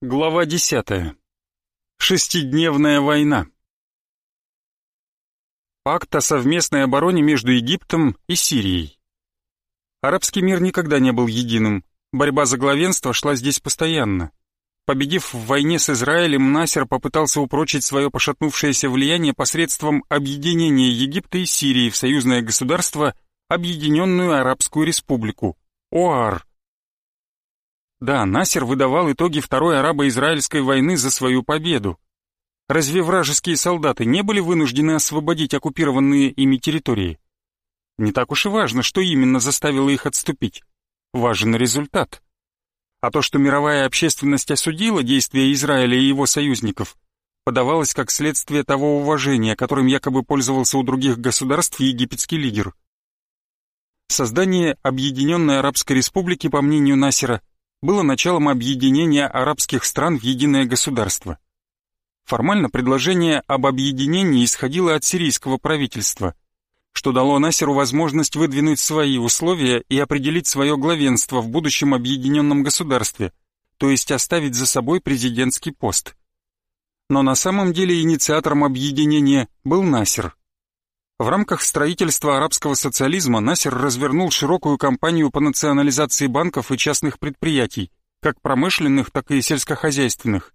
Глава десятая. Шестидневная война. Пакт о совместной обороне между Египтом и Сирией. Арабский мир никогда не был единым. Борьба за главенство шла здесь постоянно. Победив в войне с Израилем, Насер попытался упрочить свое пошатнувшееся влияние посредством объединения Египта и Сирии в союзное государство, Объединенную Арабскую Республику, ОАР. Да, Насер выдавал итоги Второй арабо-израильской войны за свою победу. Разве вражеские солдаты не были вынуждены освободить оккупированные ими территории? Не так уж и важно, что именно заставило их отступить. Важен результат. А то, что мировая общественность осудила действия Израиля и его союзников, подавалось как следствие того уважения, которым якобы пользовался у других государств египетский лидер. Создание Объединенной Арабской Республики, по мнению Насера, было началом объединения арабских стран в единое государство. Формально предложение об объединении исходило от сирийского правительства, что дало Насеру возможность выдвинуть свои условия и определить свое главенство в будущем объединенном государстве, то есть оставить за собой президентский пост. Но на самом деле инициатором объединения был Насер. В рамках строительства арабского социализма Насер развернул широкую кампанию по национализации банков и частных предприятий, как промышленных, так и сельскохозяйственных.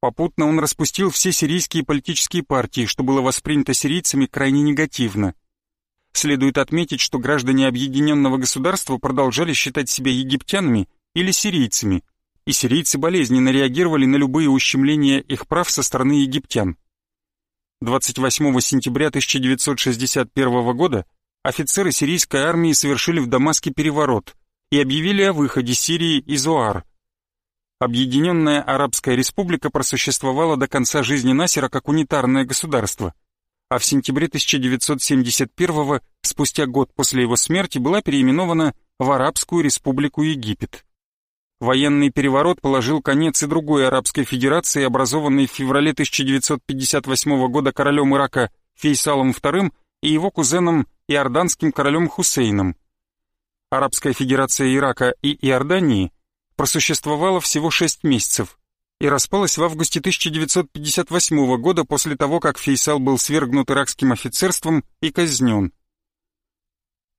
Попутно он распустил все сирийские политические партии, что было воспринято сирийцами крайне негативно. Следует отметить, что граждане объединенного государства продолжали считать себя египтянами или сирийцами, и сирийцы болезненно реагировали на любые ущемления их прав со стороны египтян. 28 сентября 1961 года офицеры сирийской армии совершили в Дамаске переворот и объявили о выходе Сирии из ОАР. Объединенная Арабская Республика просуществовала до конца жизни Насера как унитарное государство, а в сентябре 1971 спустя год после его смерти, была переименована в Арабскую Республику Египет. Военный переворот положил конец и другой арабской федерации, образованной в феврале 1958 года королем Ирака Фейсалом II и его кузеном иорданским королем Хусейном. Арабская федерация Ирака и Иордании просуществовала всего шесть месяцев и распалась в августе 1958 года после того, как Фейсал был свергнут иракским офицерством и казнен.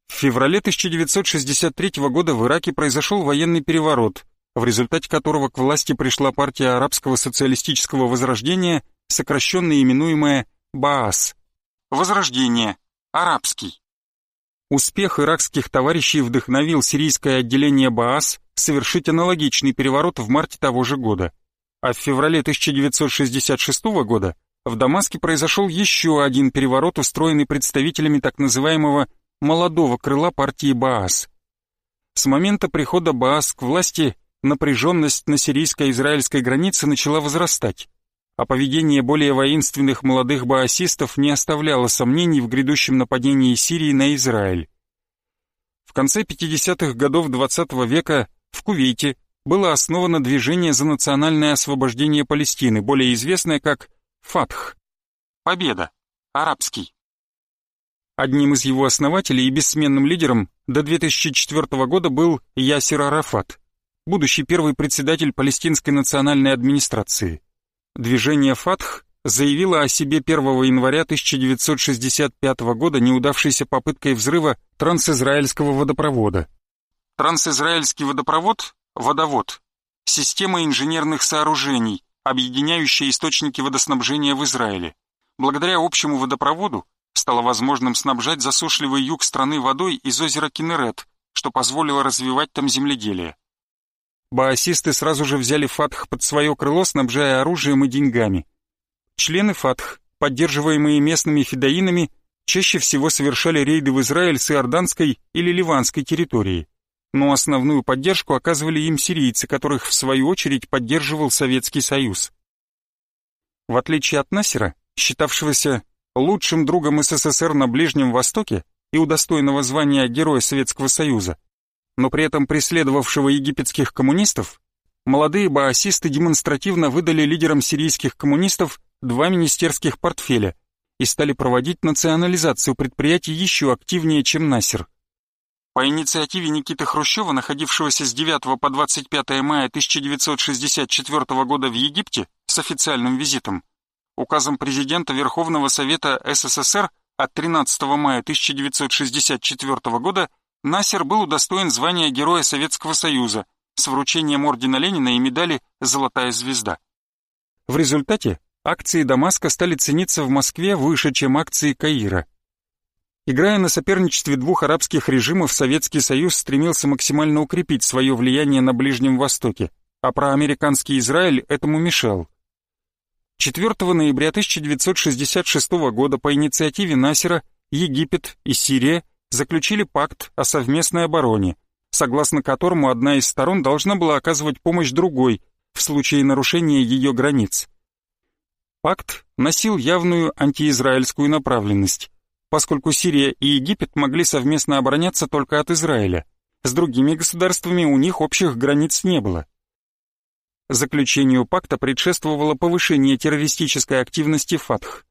В феврале 1963 года в Ираке произошел военный переворот, в результате которого к власти пришла партия арабского социалистического возрождения, сокращенно именуемая БААС. Возрождение. Арабский. Успех иракских товарищей вдохновил сирийское отделение БААС совершить аналогичный переворот в марте того же года. А в феврале 1966 года в Дамаске произошел еще один переворот, устроенный представителями так называемого молодого крыла партии Баас. С момента прихода Баас к власти напряженность на сирийско-израильской границе начала возрастать, а поведение более воинственных молодых баасистов не оставляло сомнений в грядущем нападении Сирии на Израиль. В конце 50-х годов XX -го века в Кувейте было основано движение за национальное освобождение Палестины, более известное как «Фатх» — «Победа», арабский. Одним из его основателей и бессменным лидером до 2004 года был Ясир Арафат, будущий первый председатель палестинской национальной администрации. Движение «Фатх» заявило о себе 1 января 1965 года неудавшейся попыткой взрыва трансизраильского водопровода. Трансизраильский водопровод – водовод, система инженерных сооружений, объединяющая источники водоснабжения в Израиле. Благодаря общему водопроводу стало возможным снабжать засушливый юг страны водой из озера Кинерет, что позволило развивать там земледелие. Баасисты сразу же взяли Фатх под свое крыло, снабжая оружием и деньгами. Члены Фатх, поддерживаемые местными федоинами, чаще всего совершали рейды в Израиль с иорданской или ливанской территории. Но основную поддержку оказывали им сирийцы, которых в свою очередь поддерживал Советский Союз. В отличие от Насера, считавшегося лучшим другом СССР на Ближнем Востоке и удостоенного звания Героя Советского Союза, но при этом преследовавшего египетских коммунистов, молодые баасисты демонстративно выдали лидерам сирийских коммунистов два министерских портфеля и стали проводить национализацию предприятий еще активнее, чем Насер. По инициативе Никиты Хрущева, находившегося с 9 по 25 мая 1964 года в Египте с официальным визитом, указом президента Верховного Совета СССР от 13 мая 1964 года Насер был удостоен звания Героя Советского Союза с вручением ордена Ленина и медали «Золотая звезда». В результате акции Дамаска стали цениться в Москве выше, чем акции Каира. Играя на соперничестве двух арабских режимов, Советский Союз стремился максимально укрепить свое влияние на Ближнем Востоке, а проамериканский Израиль этому мешал. 4 ноября 1966 года по инициативе Насера Египет и Сирия заключили пакт о совместной обороне, согласно которому одна из сторон должна была оказывать помощь другой в случае нарушения ее границ. Пакт носил явную антиизраильскую направленность, поскольку Сирия и Египет могли совместно обороняться только от Израиля. С другими государствами у них общих границ не было. Заключению пакта предшествовало повышение террористической активности Фатх.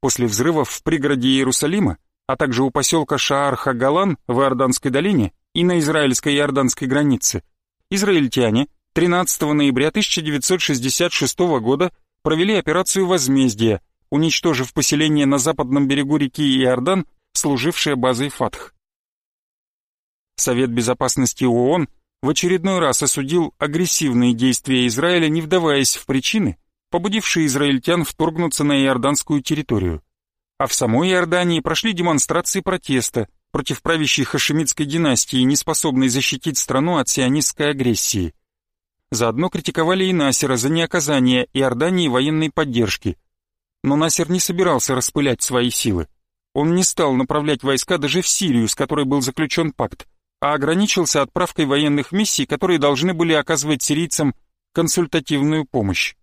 После взрывов в пригороде Иерусалима а также у поселка Шаар-Хагалан в Иорданской долине и на израильско-иорданской границе, израильтяне 13 ноября 1966 года провели операцию возмездия, уничтожив поселение на западном берегу реки Иордан, служившее базой Фатх. Совет Безопасности ООН в очередной раз осудил агрессивные действия Израиля, не вдаваясь в причины, побудившие израильтян вторгнуться на иорданскую территорию а в самой Иордании прошли демонстрации протеста против правящей хашемитской династии, не способной защитить страну от сионистской агрессии. Заодно критиковали и Насера за неоказание Иордании военной поддержки. Но Насер не собирался распылять свои силы. Он не стал направлять войска даже в Сирию, с которой был заключен пакт, а ограничился отправкой военных миссий, которые должны были оказывать сирийцам консультативную помощь.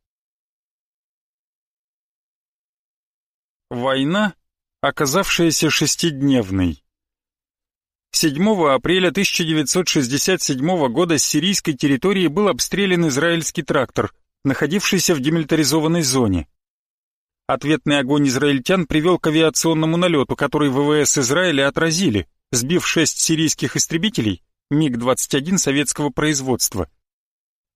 Война, оказавшаяся шестидневной. 7 апреля 1967 года с сирийской территории был обстрелян израильский трактор, находившийся в демилитаризованной зоне. Ответный огонь израильтян привел к авиационному налету, который ВВС Израиля отразили, сбив шесть сирийских истребителей МиГ-21 советского производства.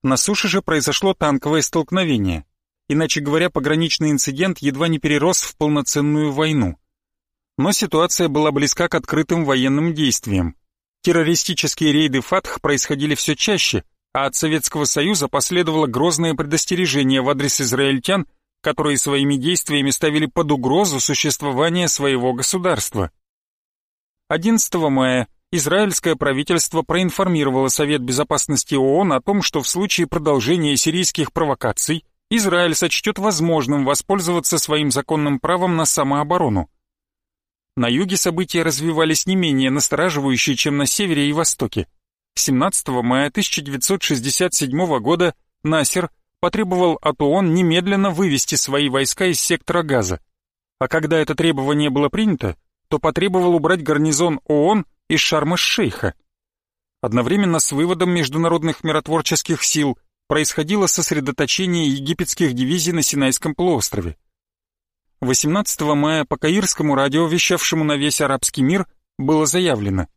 На суше же произошло танковое столкновение. Иначе говоря, пограничный инцидент едва не перерос в полноценную войну. Но ситуация была близка к открытым военным действиям. Террористические рейды ФАТХ происходили все чаще, а от Советского Союза последовало грозное предостережение в адрес израильтян, которые своими действиями ставили под угрозу существование своего государства. 11 мая израильское правительство проинформировало Совет Безопасности ООН о том, что в случае продолжения сирийских провокаций Израиль сочтет возможным воспользоваться своим законным правом на самооборону. На юге события развивались не менее настораживающие, чем на севере и востоке. 17 мая 1967 года Насер потребовал от ООН немедленно вывести свои войска из сектора Газа. А когда это требование было принято, то потребовал убрать гарнизон ООН из Шарм-эш-Шейха. Одновременно с выводом международных миротворческих сил происходило сосредоточение египетских дивизий на Синайском полуострове. 18 мая по каирскому радио, вещавшему на весь арабский мир, было заявлено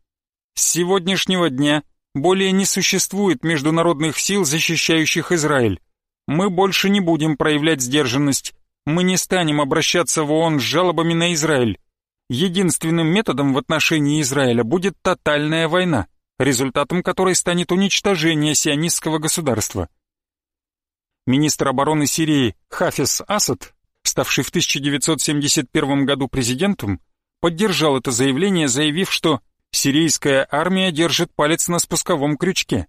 «С сегодняшнего дня более не существует международных сил, защищающих Израиль. Мы больше не будем проявлять сдержанность. Мы не станем обращаться в ООН с жалобами на Израиль. Единственным методом в отношении Израиля будет тотальная война, результатом которой станет уничтожение сионистского государства министр обороны Сирии Хафиз Асад, ставший в 1971 году президентом, поддержал это заявление, заявив, что сирийская армия держит палец на спусковом крючке.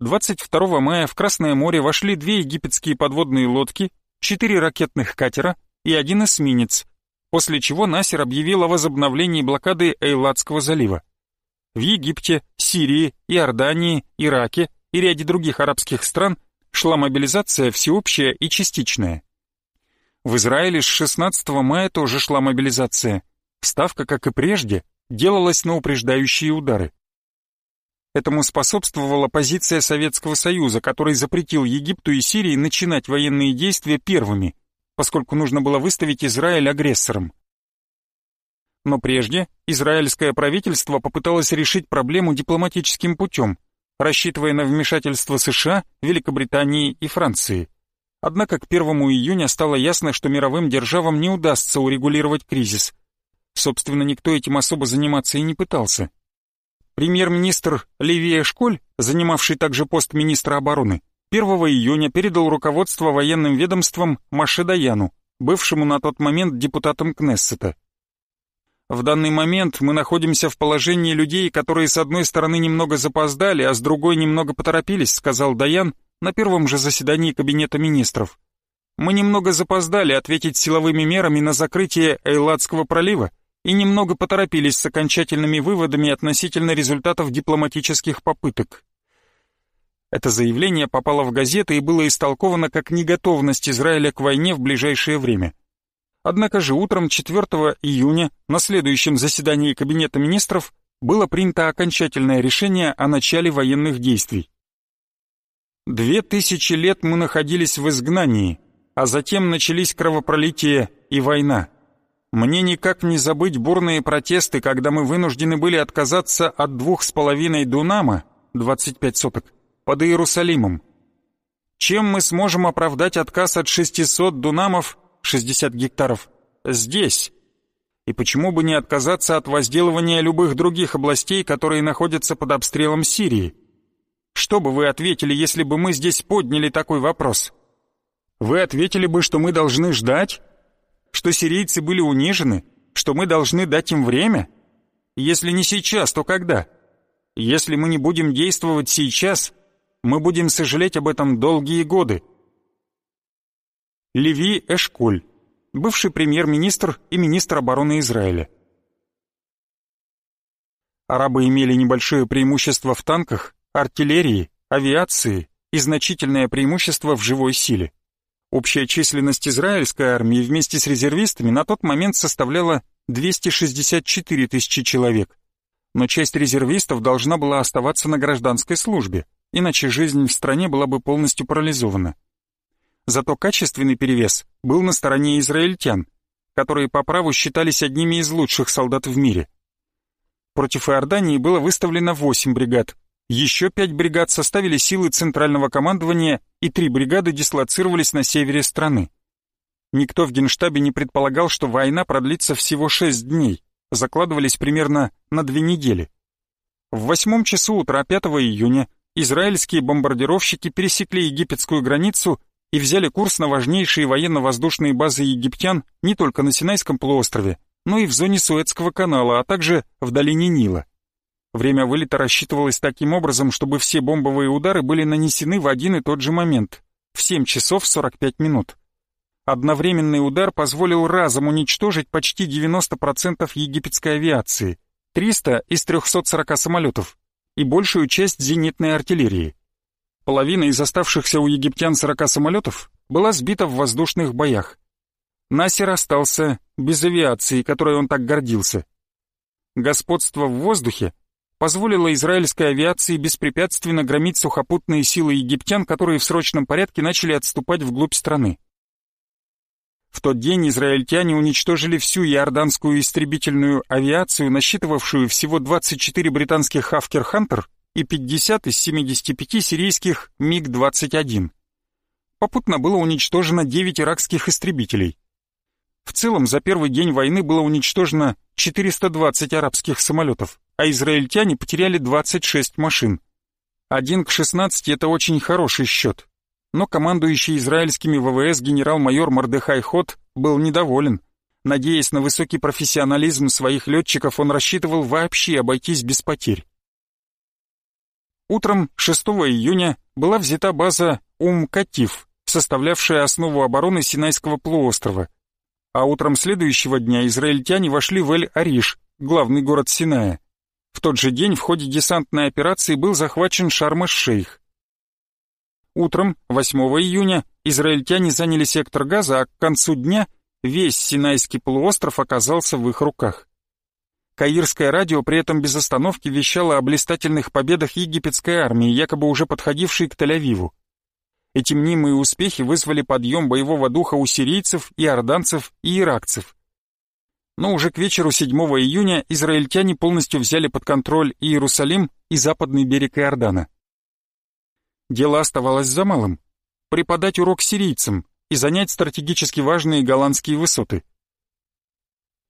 22 мая в Красное море вошли две египетские подводные лодки, четыре ракетных катера и один эсминец, после чего Насер объявил о возобновлении блокады Эйладского залива. В Египте, Сирии, Иордании, Ираке и ряде других арабских стран – шла мобилизация всеобщая и частичная. В Израиле с 16 мая тоже шла мобилизация. Ставка, как и прежде, делалась на упреждающие удары. Этому способствовала позиция Советского Союза, который запретил Египту и Сирии начинать военные действия первыми, поскольку нужно было выставить Израиль агрессором. Но прежде израильское правительство попыталось решить проблему дипломатическим путем, рассчитывая на вмешательство США, Великобритании и Франции. Однако к 1 июня стало ясно, что мировым державам не удастся урегулировать кризис. Собственно, никто этим особо заниматься и не пытался. Премьер-министр Ливия Школь, занимавший также пост министра обороны, 1 июня передал руководство военным ведомством Маше Даяну, бывшему на тот момент депутатом Кнессета. В данный момент мы находимся в положении людей, которые с одной стороны немного запоздали, а с другой немного поторопились, сказал Даян на первом же заседании Кабинета министров. Мы немного запоздали ответить силовыми мерами на закрытие Эйладского пролива и немного поторопились с окончательными выводами относительно результатов дипломатических попыток. Это заявление попало в газеты и было истолковано как неготовность Израиля к войне в ближайшее время. Однако же утром 4 июня на следующем заседании Кабинета министров было принято окончательное решение о начале военных действий. Две тысячи лет мы находились в изгнании, а затем начались кровопролитие и война. Мне никак не забыть бурные протесты, когда мы вынуждены были отказаться от двух с половиной дунама, 25 соток, под Иерусалимом. Чем мы сможем оправдать отказ от 600 дунамов, 60 гектаров, здесь? И почему бы не отказаться от возделывания любых других областей, которые находятся под обстрелом Сирии? Что бы вы ответили, если бы мы здесь подняли такой вопрос? Вы ответили бы, что мы должны ждать? Что сирийцы были унижены? Что мы должны дать им время? Если не сейчас, то когда? Если мы не будем действовать сейчас, мы будем сожалеть об этом долгие годы. Леви Эшколь, бывший премьер-министр и министр обороны Израиля. Арабы имели небольшое преимущество в танках, артиллерии, авиации и значительное преимущество в живой силе. Общая численность израильской армии вместе с резервистами на тот момент составляла 264 тысячи человек. Но часть резервистов должна была оставаться на гражданской службе, иначе жизнь в стране была бы полностью парализована. Зато качественный перевес был на стороне израильтян, которые по праву считались одними из лучших солдат в мире. Против Иордании было выставлено 8 бригад, еще 5 бригад составили силы центрального командования и 3 бригады дислоцировались на севере страны. Никто в Генштабе не предполагал, что война продлится всего 6 дней, закладывались примерно на 2 недели. В восьмом часу утра 5 июня израильские бомбардировщики пересекли египетскую границу и взяли курс на важнейшие военно-воздушные базы египтян не только на Синайском полуострове, но и в зоне Суэцкого канала, а также в долине Нила. Время вылета рассчитывалось таким образом, чтобы все бомбовые удары были нанесены в один и тот же момент, в 7 часов 45 минут. Одновременный удар позволил разом уничтожить почти 90% египетской авиации, 300 из 340 самолетов, и большую часть зенитной артиллерии. Половина из оставшихся у египтян 40 самолетов была сбита в воздушных боях. Насер остался без авиации, которой он так гордился. Господство в воздухе позволило израильской авиации беспрепятственно громить сухопутные силы египтян, которые в срочном порядке начали отступать вглубь страны. В тот день израильтяне уничтожили всю иорданскую истребительную авиацию, насчитывавшую всего 24 британских «Хавкер Хантер» и 50 из 75 сирийских МиГ-21. Попутно было уничтожено 9 иракских истребителей. В целом, за первый день войны было уничтожено 420 арабских самолетов, а израильтяне потеряли 26 машин. Один к 16 это очень хороший счет но командующий израильскими ВВС генерал-майор Мордехай Хот был недоволен. Надеясь на высокий профессионализм своих летчиков, он рассчитывал вообще обойтись без потерь. Утром 6 июня была взята база Ум-Катиф, составлявшая основу обороны Синайского полуострова. А утром следующего дня израильтяне вошли в Эль-Ариш, главный город Синая. В тот же день в ходе десантной операции был захвачен Шарм-эш-Шейх. Утром, 8 июня, израильтяне заняли сектор газа, а к концу дня весь Синайский полуостров оказался в их руках. Каирское радио при этом без остановки вещало о блистательных победах египетской армии, якобы уже подходившей к Тель-Авиву. Эти мнимые успехи вызвали подъем боевого духа у сирийцев, иорданцев и иракцев. но уже к вечеру 7 июня израильтяне полностью взяли под контроль Иерусалим и западный берег Иордана. Дело оставалось за малым – преподать урок сирийцам и занять стратегически важные голландские высоты.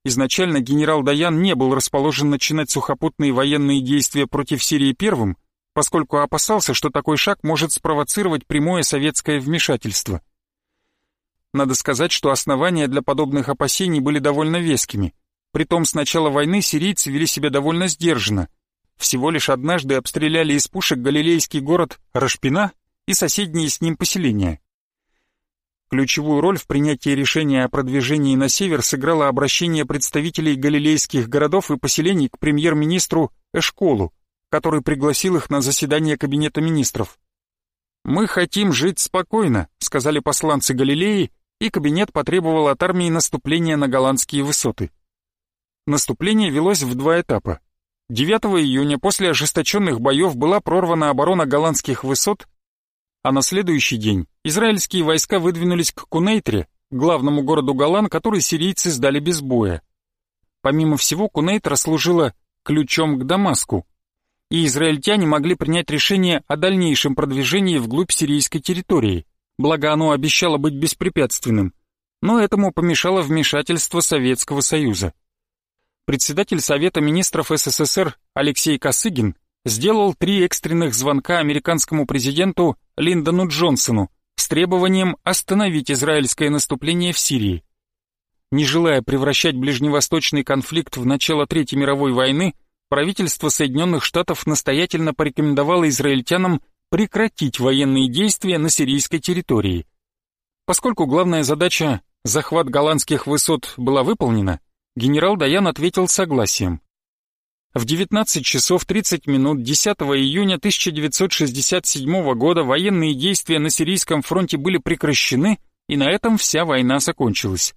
Изначально генерал Даян не был расположен начинать сухопутные военные действия против Сирии первым, поскольку опасался, что такой шаг может спровоцировать прямое советское вмешательство. Надо сказать, что основания для подобных опасений были довольно вескими. Притом с начала войны сирийцы вели себя довольно сдержанно. Всего лишь однажды обстреляли из пушек галилейский город Рашпина и соседние с ним поселения. Ключевую роль в принятии решения о продвижении на север сыграло обращение представителей галилейских городов и поселений к премьер-министру Эшколу, который пригласил их на заседание Кабинета министров. «Мы хотим жить спокойно», — сказали посланцы Галилеи, и кабинет потребовал от армии наступления на голландские высоты. Наступление велось в два этапа. 9 июня после ожесточенных боев была прорвана оборона голландских высот, а на следующий день израильские войска выдвинулись к Кунейтре, главному городу Голланд, который сирийцы сдали без боя. Помимо всего, Кунейтра служила ключом к Дамаску, и израильтяне могли принять решение о дальнейшем продвижении вглубь сирийской территории благо оно обещало быть беспрепятственным, но этому помешало вмешательство Советского Союза. Председатель Совета министров СССР Алексей Косыгин сделал три экстренных звонка американскому президенту Линдону Джонсону с требованием остановить израильское наступление в Сирии. Не желая превращать ближневосточный конфликт в начало Третьей мировой войны, правительство Соединенных Штатов настоятельно порекомендовало израильтянам прекратить военные действия на сирийской территории. Поскольку главная задача – захват голландских высот была выполнена, генерал Даян ответил согласием. В 19 часов 30 минут 10 июня 1967 года военные действия на Сирийском фронте были прекращены, и на этом вся война закончилась.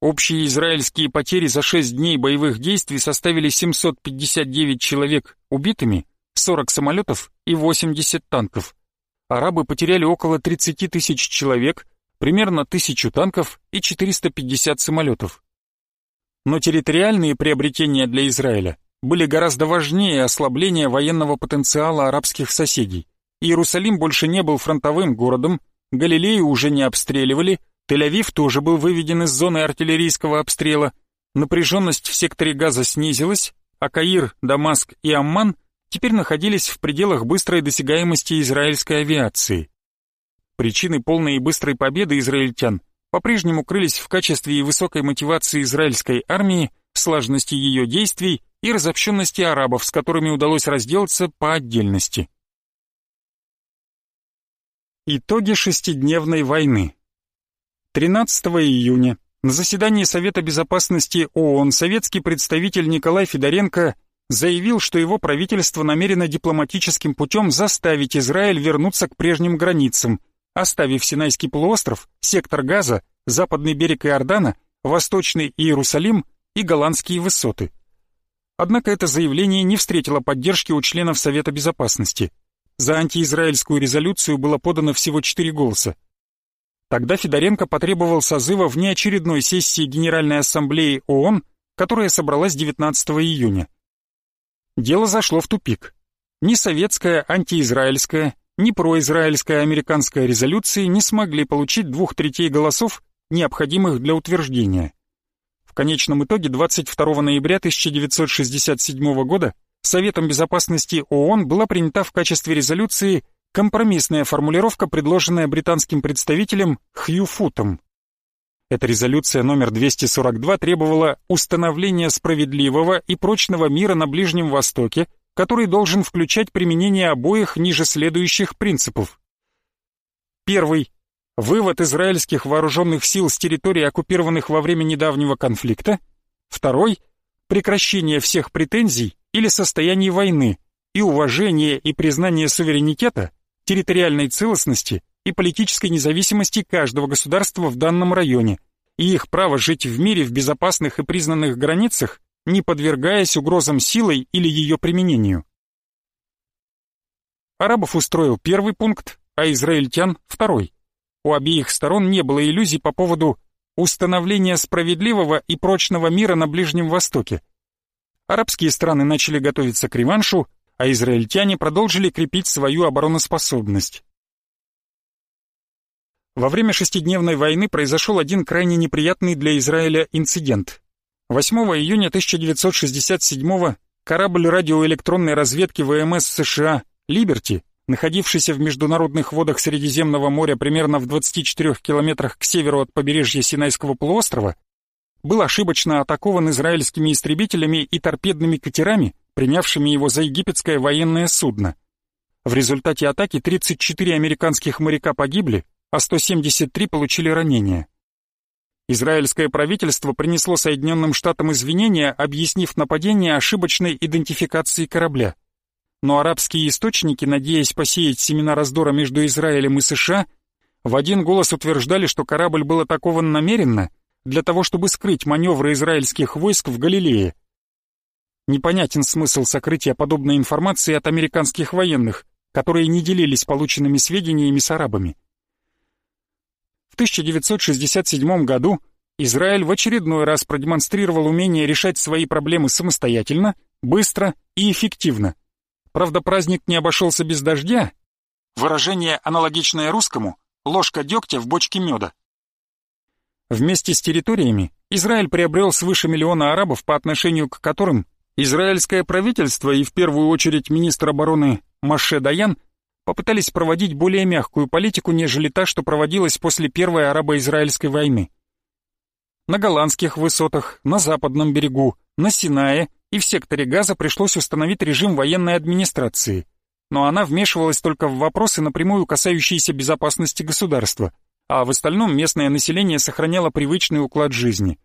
Общие израильские потери за 6 дней боевых действий составили 759 человек убитыми 40 самолетов и 80 танков. Арабы потеряли около 30 тысяч человек, примерно тысячу танков и 450 самолетов. Но территориальные приобретения для Израиля были гораздо важнее ослабления военного потенциала арабских соседей. Иерусалим больше не был фронтовым городом, Галилею уже не обстреливали, Тель-Авив тоже был выведен из зоны артиллерийского обстрела, напряженность в секторе Газа снизилась, а Каир, Дамаск и Амман теперь находились в пределах быстрой досягаемости израильской авиации. Причины полной и быстрой победы израильтян по-прежнему крылись в качестве и высокой мотивации израильской армии, сложности ее действий и разобщенности арабов, с которыми удалось разделаться по отдельности. Итоги шестидневной войны 13 июня на заседании Совета Безопасности ООН советский представитель Николай Федоренко заявил, что его правительство намерено дипломатическим путем заставить Израиль вернуться к прежним границам, оставив Синайский полуостров, сектор Газа, западный берег Иордана, восточный Иерусалим и голландские высоты. Однако это заявление не встретило поддержки у членов Совета Безопасности. За антиизраильскую резолюцию было подано всего четыре голоса. Тогда Федоренко потребовал созыва внеочередной сессии Генеральной Ассамблеи ООН, которая собралась 19 июня дело зашло в тупик. Ни советская антиизраильская, ни произраильская американская резолюции не смогли получить двух третей голосов, необходимых для утверждения. В конечном итоге 22 ноября 1967 года Советом Безопасности ООН была принята в качестве резолюции компромиссная формулировка, предложенная британским представителем Хью Футом. Эта резолюция номер 242 требовала установления справедливого и прочного мира на Ближнем Востоке, который должен включать применение обоих ниже следующих принципов. Первый. Вывод израильских вооруженных сил с территорий, оккупированных во время недавнего конфликта. Второй. Прекращение всех претензий или состояний войны и уважение и признание суверенитета, территориальной целостности и политической независимости каждого государства в данном районе и их право жить в мире в безопасных и признанных границах, не подвергаясь угрозам силой или ее применению. Арабов устроил первый пункт, а израильтян — второй. У обеих сторон не было иллюзий по поводу установление справедливого и прочного мира на Ближнем Востоке. Арабские страны начали готовиться к реваншу, а израильтяне продолжили крепить свою обороноспособность. Во время шестидневной войны произошел один крайне неприятный для Израиля инцидент. 8 июня 1967 корабль радиоэлектронной разведки ВМС США «Либерти», находившийся в международных водах Средиземного моря примерно в 24 километрах к северу от побережья Синайского полуострова, был ошибочно атакован израильскими истребителями и торпедными катерами, принявшими его за египетское военное судно. В результате атаки 34 американских моряка погибли, а 173 получили ранения. Израильское правительство принесло Соединенным Штатам извинения, объяснив нападение ошибочной идентификацией корабля. Но арабские источники, надеясь посеять семена раздора между Израилем и США, в один голос утверждали, что корабль был атакован намеренно для того, чтобы скрыть маневры израильских войск в Галилее. Непонятен смысл сокрытия подобной информации от американских военных, которые не делились полученными сведениями с арабами. В 1967 году Израиль в очередной раз продемонстрировал умение решать свои проблемы самостоятельно, быстро и эффективно. Правда, праздник не обошелся без дождя. Выражение, аналогичное русскому, ложка дегтя в бочке меда. Вместе с территориями Израиль приобрел свыше миллиона арабов, по отношению к которым израильское правительство и в первую очередь министр обороны Маше Даян попытались проводить более мягкую политику, нежели та, что проводилась после Первой арабо-израильской войны. На голландских высотах, на западном берегу, на Синае и в секторе Газа пришлось установить режим военной администрации, но она вмешивалась только в вопросы, напрямую касающиеся безопасности государства, а в остальном местное население сохраняло привычный уклад жизни.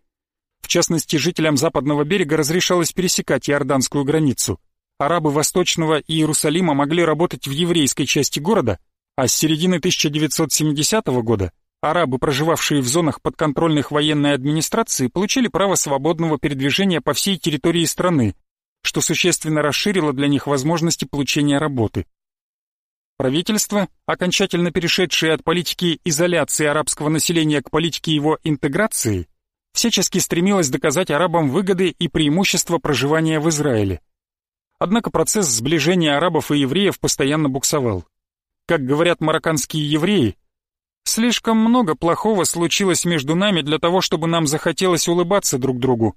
В частности, жителям западного берега разрешалось пересекать иорданскую границу – арабы Восточного Иерусалима могли работать в еврейской части города, а с середины 1970 года арабы, проживавшие в зонах подконтрольных военной администрации, получили право свободного передвижения по всей территории страны, что существенно расширило для них возможности получения работы. Правительство, окончательно перешедшее от политики изоляции арабского населения к политике его интеграции, всячески стремилось доказать арабам выгоды и преимущества проживания в Израиле. Однако процесс сближения арабов и евреев постоянно буксовал. Как говорят марокканские евреи, «Слишком много плохого случилось между нами для того, чтобы нам захотелось улыбаться друг другу»,